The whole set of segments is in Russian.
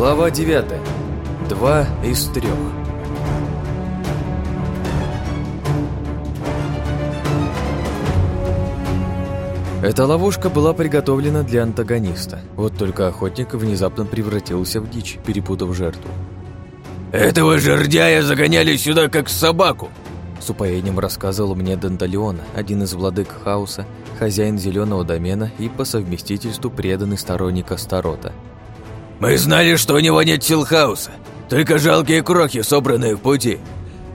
Глава 9. Два из трех. Эта ловушка была приготовлена для антагониста. Вот только охотник внезапно превратился в дичь, перепутав жертву. «Этого жердяя загоняли сюда как собаку!» С упоением рассказывал мне Данталиона, один из владык хаоса, хозяин зеленого домена и по совместительству преданный сторонник Астарота. «Мы знали, что у него нет сил хаоса, только жалкие крохи, собранные в пути.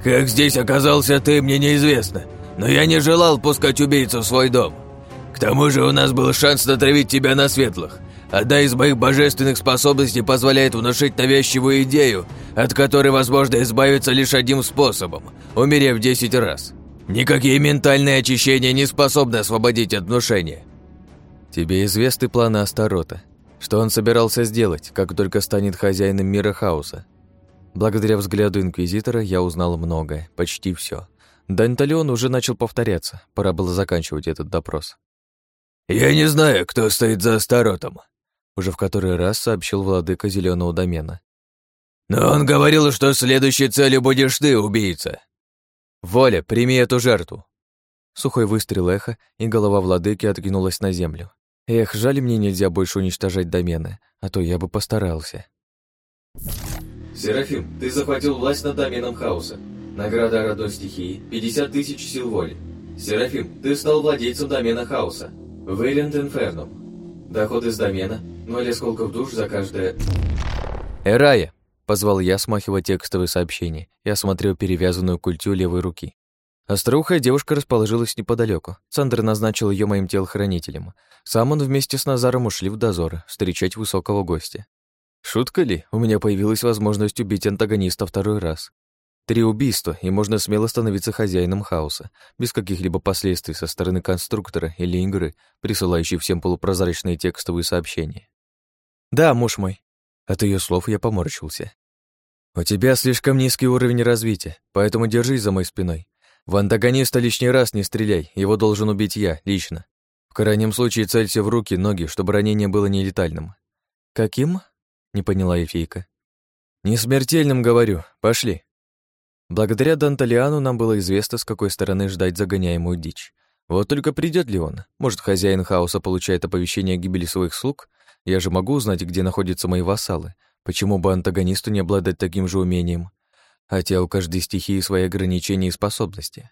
Как здесь оказался ты, мне неизвестно, но я не желал пускать убийцу в свой дом. К тому же у нас был шанс натравить тебя на светлых. Одна из моих божественных способностей позволяет внушить навязчивую идею, от которой возможно избавиться лишь одним способом – умерев десять раз. Никакие ментальные очищения не способны освободить от внушения. Тебе известны планы Астарота. Что он собирался сделать, как только станет хозяином мира хаоса? Благодаря взгляду Инквизитора я узнал многое, почти все. Данталион уже начал повторяться, пора было заканчивать этот допрос. «Я не знаю, кто стоит за Астаротом», уже в который раз сообщил владыка зеленого домена. «Но он говорил, что следующей целью будешь ты, убийца». «Воля, прими эту жертву». Сухой выстрел эхо, и голова владыки откинулась на землю. Эх, жаль мне нельзя больше уничтожать домены, а то я бы постарался. Серафим, ты захватил власть над доменом хаоса. Награда родной стихии – 50 тысяч сил воли. Серафим, ты стал владельцем домена хаоса. Вейленд Инфернум. Доход из домена, ноль осколков душ за каждое... «Эрая!» — позвал я, смахивая текстовые сообщения и осмотрел перевязанную культю левой руки. Остроухая девушка расположилась неподалеку. Сандер назначил ее моим телохранителем. Сам он вместе с Назаром ушли в дозор, встречать высокого гостя. Шутка ли? У меня появилась возможность убить антагониста второй раз. Три убийства, и можно смело становиться хозяином хаоса, без каких-либо последствий со стороны конструктора или игры, присылающей всем полупрозрачные текстовые сообщения. «Да, муж мой». От ее слов я поморщился. «У тебя слишком низкий уровень развития, поэтому держись за моей спиной. В антагониста лишний раз не стреляй, его должен убить я, лично. В крайнем случае целься в руки, ноги, чтобы ранение было нелетальным». «Каким?» — не поняла Эфейка. «Не смертельным, говорю. Пошли». Благодаря Данталиану нам было известно, с какой стороны ждать загоняемую дичь. Вот только придет ли он? Может, хозяин хаоса получает оповещение о гибели своих слуг? Я же могу узнать, где находятся мои вассалы. Почему бы антагонисту не обладать таким же умением? Хотя у каждой стихии свои ограничения и способности.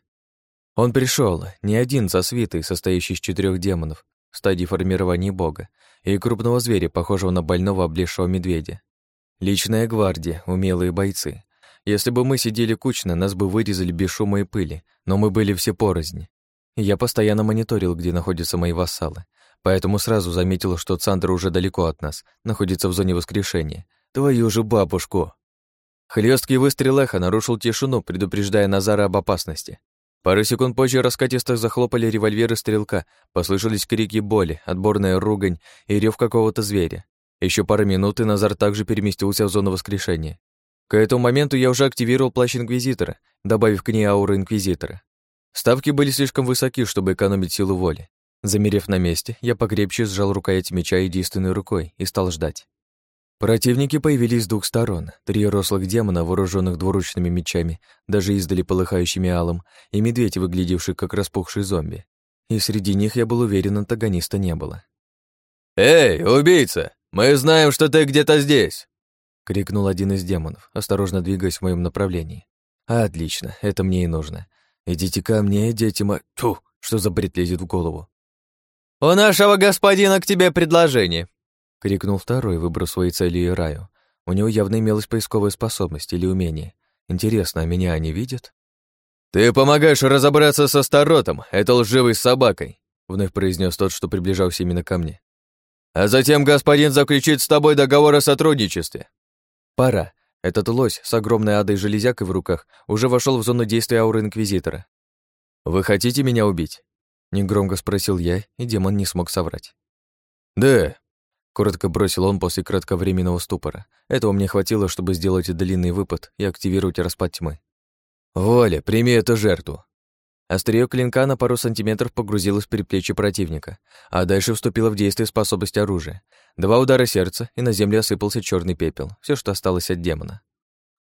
Он пришел, не один со свитой, состоящей из четырех демонов, в стадии формирования бога, и крупного зверя, похожего на больного облезшего медведя. Личная гвардия, умелые бойцы, если бы мы сидели кучно, нас бы вырезали без шума и пыли, но мы были все порознь. Я постоянно мониторил, где находятся мои вассалы, поэтому сразу заметил, что Цандр уже далеко от нас, находится в зоне воскрешения. Твою же бабушку! Хлесткий выстрел эха нарушил тишину, предупреждая Назара об опасности. Пару секунд позже раскатисто захлопали револьверы стрелка, послышались крики боли, отборная ругань и рев какого-то зверя. Еще пару минут, и Назар также переместился в зону воскрешения. К этому моменту я уже активировал плащ Инквизитора, добавив к ней ауру Инквизитора. Ставки были слишком высоки, чтобы экономить силу воли. Замерев на месте, я покрепче сжал рукоять меча единственной рукой и стал ждать. Противники появились с двух сторон. Три рослых демона, вооруженных двуручными мечами, даже издали полыхающими алым, и медведь, выглядевший как распухший зомби. И среди них, я был уверен, антагониста не было. «Эй, убийца! Мы знаем, что ты где-то здесь!» — крикнул один из демонов, осторожно двигаясь в моем направлении. «Отлично, это мне и нужно. Идите ко мне, дети мо... Тьфу, что за бред лезет в голову?» «У нашего господина к тебе предложение!» — крикнул второй, выбрав своей целью раю. У него явно имелась поисковая способность или умение. Интересно, а меня они видят? «Ты помогаешь разобраться со Старотом, это лживой собакой», — вновь произнес тот, что приближался именно ко мне. «А затем господин заключит с тобой договор о сотрудничестве. Пора. Этот лось с огромной адой железякой в руках уже вошел в зону действия ауры Инквизитора. «Вы хотите меня убить?» Негромко спросил я, и демон не смог соврать. «Да», — коротко бросил он после кратковременного ступора. Этого мне хватило, чтобы сделать длинный выпад и активировать распад тьмы. «Воля, прими эту жертву». Острие клинка на пару сантиметров погрузилось в предплечье противника, а дальше вступила в действие способность оружия. Два удара сердца, и на земле осыпался черный пепел, все, что осталось от демона.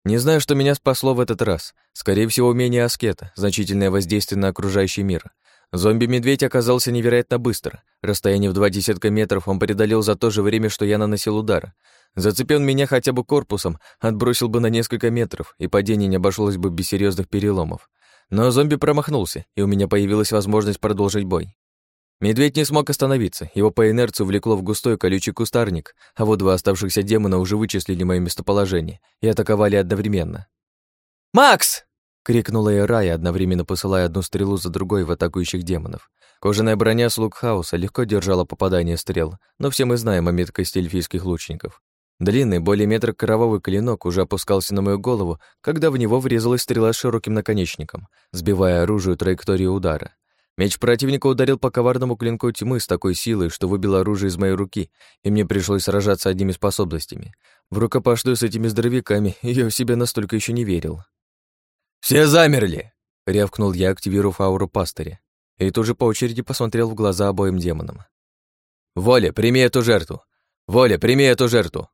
Не знаю, что меня спасло в этот раз. Скорее всего, умение аскета, значительное воздействие на окружающий мир. Зомби-медведь оказался невероятно быстро. Расстояние в два десятка метров он преодолел за то же время, что я наносил удар. Зацепил меня хотя бы корпусом, отбросил бы на несколько метров, и падение не обошлось бы без серьезных переломов. Но зомби промахнулся, и у меня появилась возможность продолжить бой. Медведь не смог остановиться, его по инерции влекло в густой колючий кустарник, а вот два оставшихся демона уже вычислили мое местоположение и атаковали одновременно. «Макс!» — крикнула Ирая, одновременно посылая одну стрелу за другой в атакующих демонов. Кожаная броня слуг хаоса легко держала попадание стрел, но все мы знаем о меткости эльфийских лучников. Длинный, более метра кровавый клинок уже опускался на мою голову, когда в него врезалась стрела с широким наконечником, сбивая оружие траекторию удара. Меч противника ударил по коварному клинку тьмы с такой силой, что выбил оружие из моей руки, и мне пришлось сражаться одними способностями. В рукопашную с этими здоровяками я в себя настолько еще не верил. «Все замерли!» — рявкнул я, активировав ауру пастыря, и тут же по очереди посмотрел в глаза обоим демонам. «Воля, прими эту жертву! Воля, прими эту жертву!»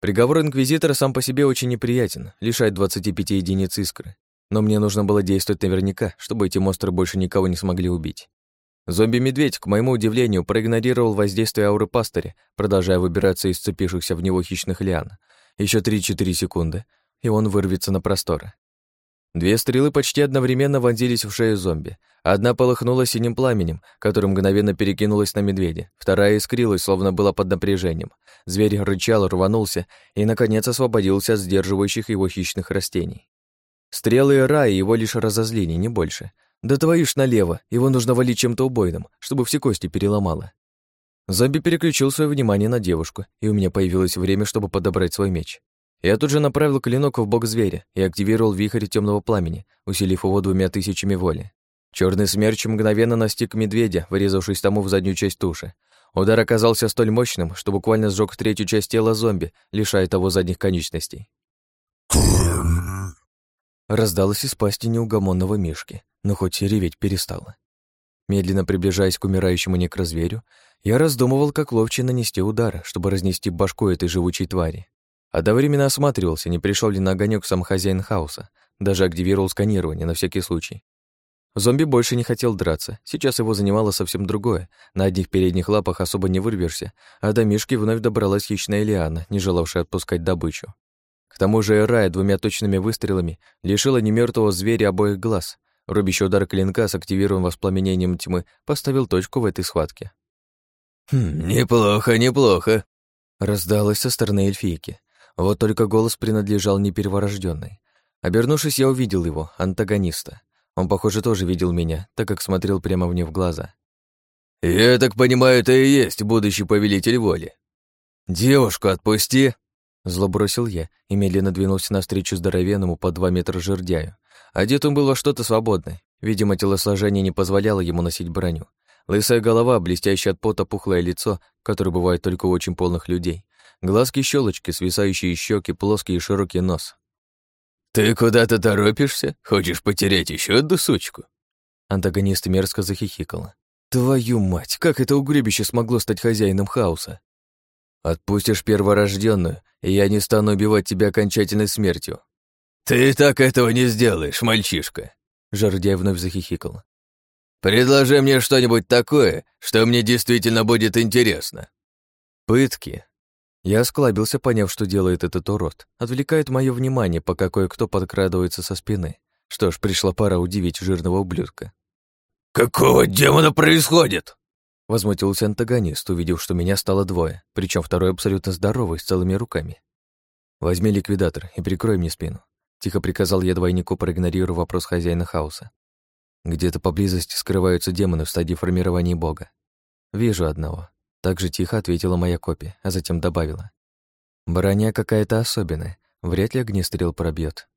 Приговор Инквизитора сам по себе очень неприятен, лишает 25 единиц искры. Но мне нужно было действовать наверняка, чтобы эти монстры больше никого не смогли убить. Зомби-медведь, к моему удивлению, проигнорировал воздействие ауры пастыря, продолжая выбираться из цепившихся в него хищных лиан. Еще 3-4 секунды, и он вырвется на просторы. Две стрелы почти одновременно вонзились в шею зомби. Одна полыхнула синим пламенем, которое мгновенно перекинулось на медведя. Вторая искрилась, словно была под напряжением. Зверь рычал, рванулся и, наконец, освободился от сдерживающих его хищных растений. Стрелы и раи его лишь разозлили, не больше. Да твою ж налево, его нужно валить чем-то убойным, чтобы все кости переломало. Зомби переключил свое внимание на девушку, и у меня появилось время, чтобы подобрать свой меч. Я тут же направил клинок в бок зверя и активировал вихрь темного пламени, усилив его двумя тысячами воли. Черный смерч мгновенно настиг медведя, вырезавшись тому в заднюю часть туши. Удар оказался столь мощным, что буквально сжег третью часть тела зомби, лишая того задних конечностей. Раздалось из пасти неугомонного мишки, но хоть и реветь перестала. Медленно приближаясь к умирающему некрозверю, я раздумывал, как ловче нанести удар, чтобы разнести башку этой живучей твари. Одновременно осматривался, не пришел ли на огонек сам хозяин хаоса. Даже активировал сканирование на всякий случай. Зомби больше не хотел драться. Сейчас его занимало совсем другое. На одних передних лапах особо не вырвешься, а до Мишки вновь добралась хищная лиана, не желавшая отпускать добычу. К тому же Эрая двумя точными выстрелами лишила немертвого зверя обоих глаз. Рубящий удар клинка с активированным воспламенением тьмы поставил точку в этой схватке. «Хм, неплохо, неплохо», — раздалось со стороны эльфийки. Вот только голос принадлежал не перворожденной. Обернувшись, я увидел его, антагониста. Он, похоже, тоже видел меня, так как смотрел прямо мне в глаза. «Я так понимаю, это и есть будущий повелитель воли. Девушку отпусти!» Зло бросил я и медленно двинулся навстречу здоровенному по два метра жердяю. Одет он был во что-то свободное. Видимо, телосложение не позволяло ему носить броню. Лысая голова, блестящая от пота пухлое лицо, которое бывает только у очень полных людей, Глазки-щелочки, свисающие щеки, плоский и широкий нос. «Ты куда-то торопишься? Хочешь потерять еще одну сучку?» Антагонист мерзко захихикал. «Твою мать, как это угребище смогло стать хозяином хаоса?» «Отпустишь перворожденную, и я не стану убивать тебя окончательной смертью». «Ты так этого не сделаешь, мальчишка!» Жардяй вновь захихикал. «Предложи мне что-нибудь такое, что мне действительно будет интересно». «Пытки», я осклабился, поняв, что делает этот урод. Отвлекает мое внимание, пока кое-кто подкрадывается со спины. Что ж, пришла пора удивить жирного ублюдка. «Какого демона происходит?» Возмутился антагонист, увидев, что меня стало двое, причем второй абсолютно здоровый, с целыми руками. «Возьми ликвидатор и прикрой мне спину», — тихо приказал я двойнику, проигнорируя вопрос хозяина хаоса. «Где-то поблизости скрываются демоны в стадии формирования бога. Вижу одного. Так же тихо ответила моя копия, а затем добавила. «Броня какая-то особенная, вряд ли огнестрел пробьет.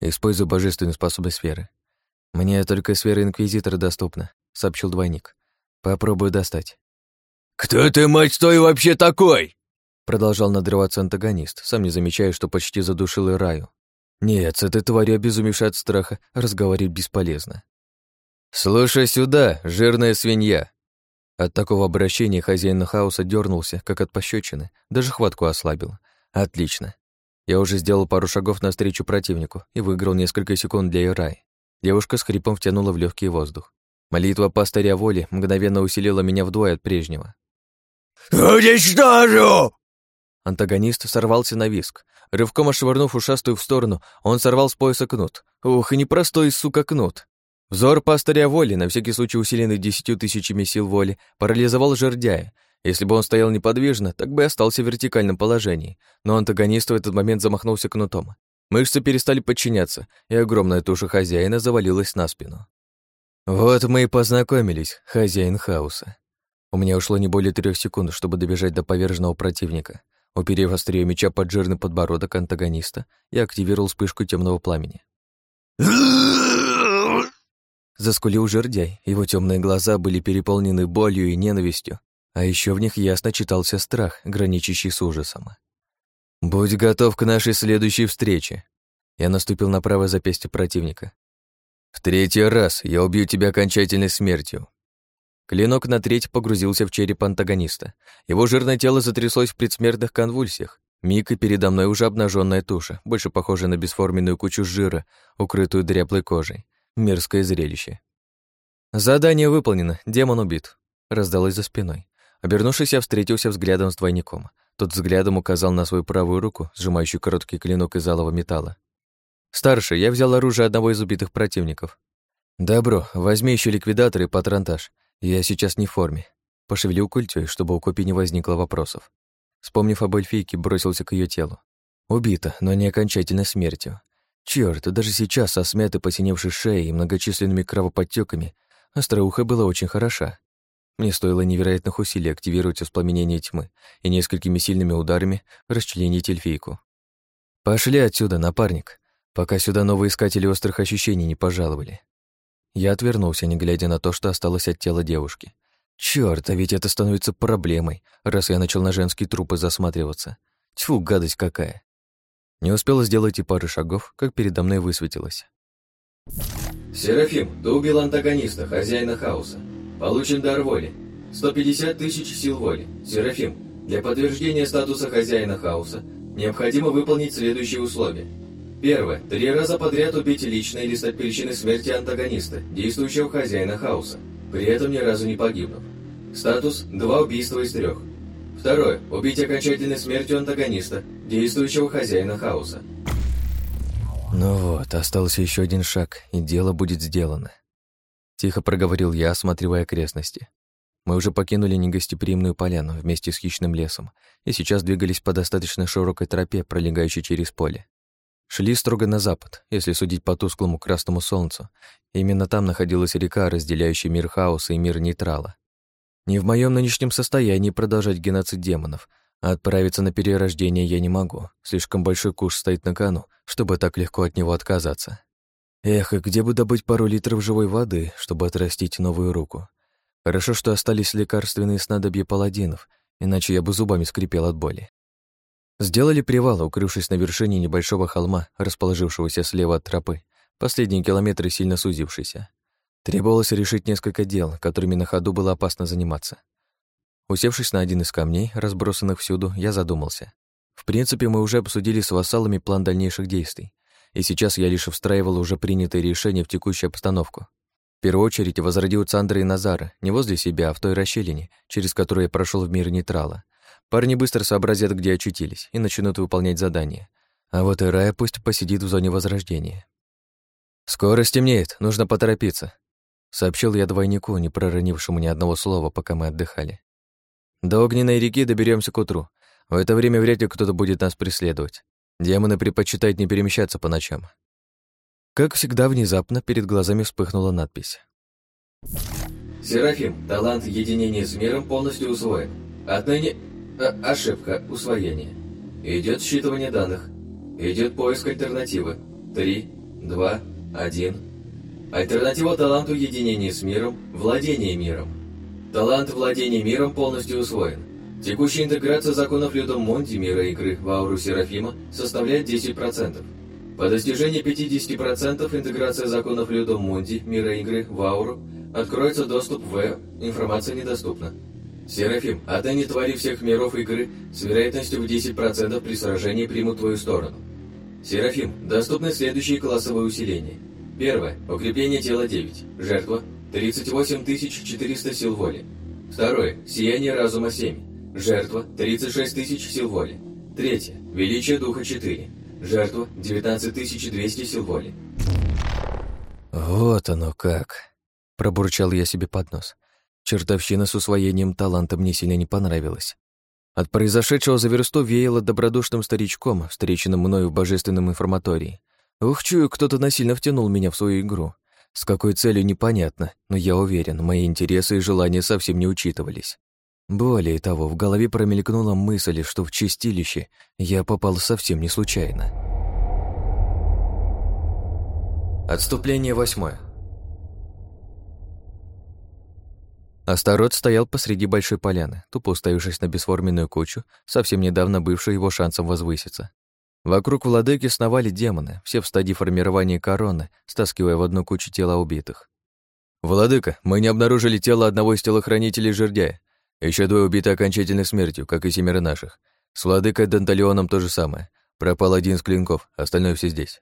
Использую божественную способность сферы. Мне только сфера Инквизитора доступна», — сообщил двойник. «Попробую достать». «Кто ты, мать твою, вообще такой?» Продолжал надрываться антагонист, сам не замечая, что почти задушил и раю. Нет, с этой тварью, обезумевшей от страха, разговаривать бесполезно. «Слушай сюда, жирная свинья!» От такого обращения хозяин хаоса дернулся, как от пощечины, даже хватку ослабил. «Отлично. Я уже сделал пару шагов навстречу противнику и выиграл несколько секунд для Ирай. Девушка с хрипом втянула в легкий воздух. Молитва пастыря воли мгновенно усилила меня вдвое от прежнего. «Уничтожу!» Антагонист сорвался на виск. Рывком ошвырнув ушастую в сторону, он сорвал с пояса кнут. Ух, и непростой, сука, кнут. Взор пастыря воли, на всякий случай усиленный десятью тысячами сил воли, парализовал жердяя. Если бы он стоял неподвижно, так бы и остался в вертикальном положении. Но антагонист в этот момент замахнулся кнутом. Мышцы перестали подчиняться, и огромная туша хозяина завалилась на спину. Вот мы и познакомились, хозяин хаоса. У меня ушло не более трех секунд, чтобы добежать до поверженного противника. Уперев острие меча под жирный подбородок антагониста, я активировал вспышку темного пламени. Заскулил жердяй, его темные глаза были переполнены болью и ненавистью, а еще в них ясно читался страх, граничащий с ужасом. «Будь готов к нашей следующей встрече!» Я наступил на правое запястье противника. «В третий раз я убью тебя окончательной смертью». Клинок на треть погрузился в череп антагониста. Его жирное тело затряслось в предсмертных конвульсиях. Миг и передо мной уже обнаженная туша, больше похожая на бесформенную кучу жира, укрытую дряблой кожей. Мерзкое зрелище. «Задание выполнено, демон убит», — раздалось за спиной. Обернувшись, я встретился взглядом с двойником. Тот взглядом указал на свою правую руку, сжимающую короткий клинок из алого металла. «Старший, я взял оружие одного из убитых противников». «Добро, возьми еще ликвидатор и патронтаж. Я сейчас не в форме». Пошевелил культёй, чтобы у Копи не возникло вопросов. Вспомнив об эльфийке, бросился к ее телу. Убита, но не окончательно смертью. Чёрт, даже сейчас, со смятой посиневшей шеей и многочисленными кровоподтёками, остроуха была очень хороша. Мне стоило невероятных усилий активировать воспламенение тьмы и несколькими сильными ударами расчленить эльфийку. «Пошли отсюда, напарник, пока сюда новые искатели острых ощущений не пожаловали». Я отвернулся, не глядя на то, что осталось от тела девушки. Чёрт, а ведь это становится проблемой, раз я начал на женские трупы засматриваться. Тьфу, гадость какая. Не успела сделать и пары шагов, как передо мной высветилось. «Серафим, ты убил антагониста, хозяина хаоса. Получен дар воли. 150 тысяч сил воли. Серафим, для подтверждения статуса хозяина хаоса необходимо выполнить следующие условия. Первое. Три раза подряд убить лично или стать причиной смерти антагониста, действующего хозяина хаоса, при этом ни разу не погибнув. Статус – два убийства из трех. Второе. Убить окончательной смертью антагониста, действующего хозяина хаоса. Ну вот, остался еще один шаг, и дело будет сделано. Тихо проговорил я, осматривая окрестности. Мы уже покинули негостеприимную поляну вместе с хищным лесом и сейчас двигались по достаточно широкой тропе, пролегающей через поле. Шли строго на запад, если судить по тусклому красному солнцу. Именно там находилась река, разделяющая мир хаоса и мир нейтрала. Не в моем нынешнем состоянии продолжать геноцид демонов, а отправиться на перерождение я не могу. Слишком большой куш стоит на кону, чтобы так легко от него отказаться. Эх, и где бы добыть пару литров живой воды, чтобы отрастить новую руку? Хорошо, что остались лекарственные снадобья паладинов, иначе я бы зубами скрипел от боли. Сделали привал, укрывшись на вершине небольшого холма, расположившегося слева от тропы, последние километры сильно сузившиеся. Требовалось решить несколько дел, которыми на ходу было опасно заниматься. Усевшись на один из камней, разбросанных всюду, я задумался. В принципе, мы уже обсудили с вассалами план дальнейших действий и сейчас я лишь встраивал уже принятые решения в текущую обстановку. В первую очередь возродил Цандра и Назара, не возле себя, а в той расщелине, через которую я прошел в мир нейтрала. Парни быстро сообразят, где очутились, и начнут выполнять задания. А вот и Рая пусть посидит в зоне возрождения. «Скоро стемнеет, нужно поторопиться», — сообщил я двойнику, не проронившему ни одного слова, пока мы отдыхали. «До огненной реки доберемся к утру. В это время вряд ли кто-то будет нас преследовать. Демоны предпочитают не перемещаться по ночам. Как всегда, внезапно перед глазами вспыхнула надпись. Серафим, талант единения с миром полностью усвоен. Отныне... А, ошибка, усвоение. Идет считывание данных. Идет поиск альтернативы. Три, два, один. Альтернатива таланту единения с миром – владение миром. Талант владения миром полностью усвоен. Текущая интеграция законов Людом Монти мира игры в ауру Серафима составляет 10%. По достижении 50% интеграция законов Людом Мунди, мира игры, в ауру, откроется доступ в... Информация недоступна. Серафим, отныне твари всех миров игры с вероятностью в 10% при сражении примут твою сторону. Серафим, доступны следующие классовые усиления. Первое. Укрепление тела 9. Жертва 38 400 сил воли. Второе. Сияние разума 7. Жертва 36 тысяч сил воли. Третье. Величие духа 4. Жертва 19 200 сил воли. Вот оно как. Пробурчал я себе под нос. Чертовщина с усвоением таланта мне сильно не понравилась. От произошедшего за версту веяло добродушным старичком, встреченным мною в божественном информатории. Ух, чую, кто-то насильно втянул меня в свою игру. С какой целью непонятно, но я уверен, мои интересы и желания совсем не учитывались. Более того, в голове промелькнула мысль, что в чистилище я попал совсем не случайно. Отступление восьмое. Астарот стоял посреди большой поляны, тупо уставившись на бесформенную кучу, совсем недавно бывшую его шансом возвыситься. Вокруг владыки сновали демоны, все в стадии формирования короны, стаскивая в одну кучу тела убитых. «Владыка, мы не обнаружили тело одного из телохранителей жердяя. Еще двое убиты окончательной смертью, как и семеро наших. С владыкой Данталионом то же самое. Пропал один из клинков, остальное все здесь».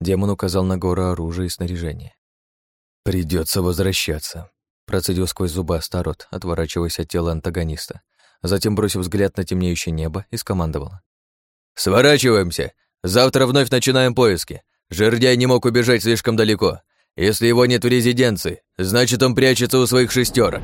Демон указал на гору оружия и снаряжения. Придется возвращаться», — процедил сквозь зубы Астарот, отворачиваясь от тела антагониста. Затем, бросив взгляд на темнеющее небо, и скомандовал. «Сворачиваемся! Завтра вновь начинаем поиски. Жердяй не мог убежать слишком далеко. Если его нет в резиденции, значит, он прячется у своих шестерок.